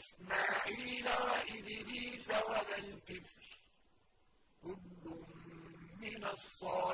وإسماعيل وإدريس وذا الكفل. كل من الصالحين.